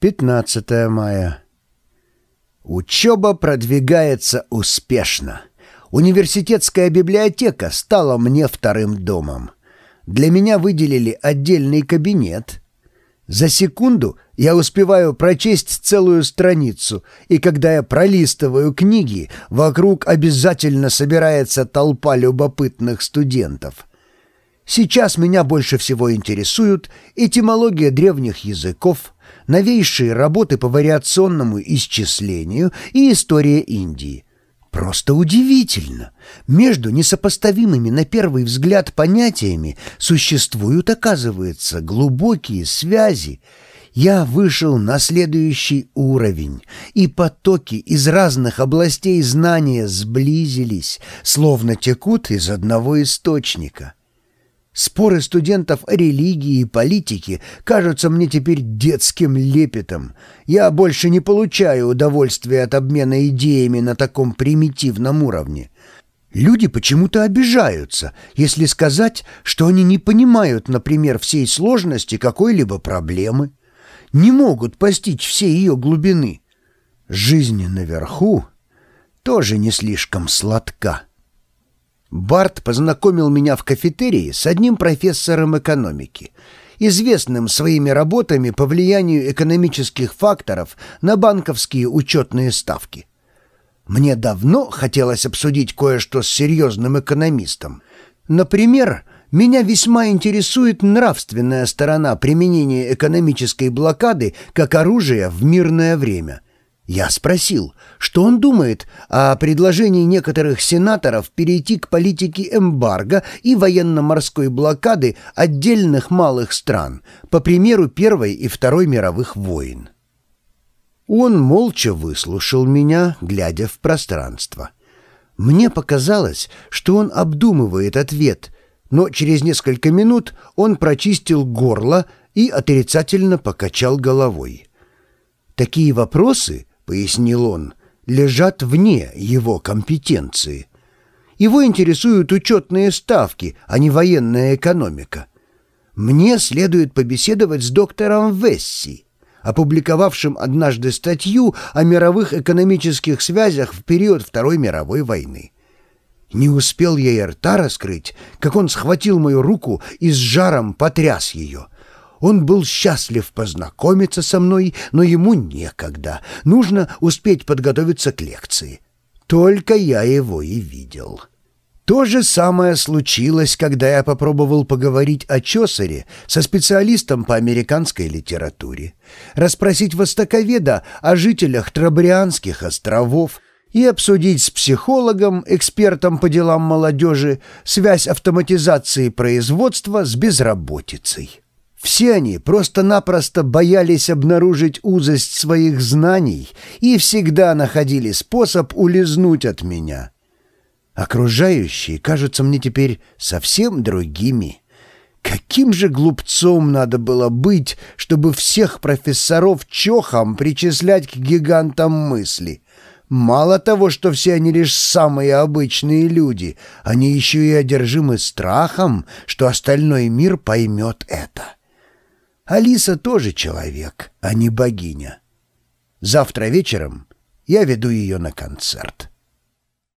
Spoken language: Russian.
15 мая. Учеба продвигается успешно. Университетская библиотека стала мне вторым домом. Для меня выделили отдельный кабинет. За секунду я успеваю прочесть целую страницу, и когда я пролистываю книги, вокруг обязательно собирается толпа любопытных студентов. Сейчас меня больше всего интересуют этимология древних языков, новейшие работы по вариационному исчислению и история Индии. Просто удивительно! Между несопоставимыми на первый взгляд понятиями существуют, оказывается, глубокие связи. Я вышел на следующий уровень, и потоки из разных областей знания сблизились, словно текут из одного источника. Споры студентов о религии и политике кажутся мне теперь детским лепетом. Я больше не получаю удовольствия от обмена идеями на таком примитивном уровне. Люди почему-то обижаются, если сказать, что они не понимают, например, всей сложности какой-либо проблемы, не могут постичь всей ее глубины. Жизнь наверху тоже не слишком сладка. Барт познакомил меня в кафетерии с одним профессором экономики, известным своими работами по влиянию экономических факторов на банковские учетные ставки. Мне давно хотелось обсудить кое-что с серьезным экономистом. Например, меня весьма интересует нравственная сторона применения экономической блокады как оружия в мирное время – я спросил, что он думает о предложении некоторых сенаторов перейти к политике эмбарго и военно-морской блокады отдельных малых стран, по примеру Первой и Второй мировых войн. Он молча выслушал меня, глядя в пространство. Мне показалось, что он обдумывает ответ, но через несколько минут он прочистил горло и отрицательно покачал головой. Такие вопросы — пояснил он, лежат вне его компетенции. Его интересуют учетные ставки, а не военная экономика. Мне следует побеседовать с доктором Весси, опубликовавшим однажды статью о мировых экономических связях в период Второй мировой войны. Не успел я и рта раскрыть, как он схватил мою руку и с жаром потряс ее — он был счастлив познакомиться со мной, но ему некогда. Нужно успеть подготовиться к лекции. Только я его и видел. То же самое случилось, когда я попробовал поговорить о Чосере со специалистом по американской литературе, расспросить востоковеда о жителях Трабрианских островов и обсудить с психологом, экспертом по делам молодежи, связь автоматизации производства с безработицей. Все они просто-напросто боялись обнаружить узость своих знаний и всегда находили способ улизнуть от меня. Окружающие кажутся мне теперь совсем другими. Каким же глупцом надо было быть, чтобы всех профессоров чохом причислять к гигантам мысли? Мало того, что все они лишь самые обычные люди, они еще и одержимы страхом, что остальной мир поймет это. Алиса тоже человек, а не богиня. Завтра вечером я веду ее на концерт.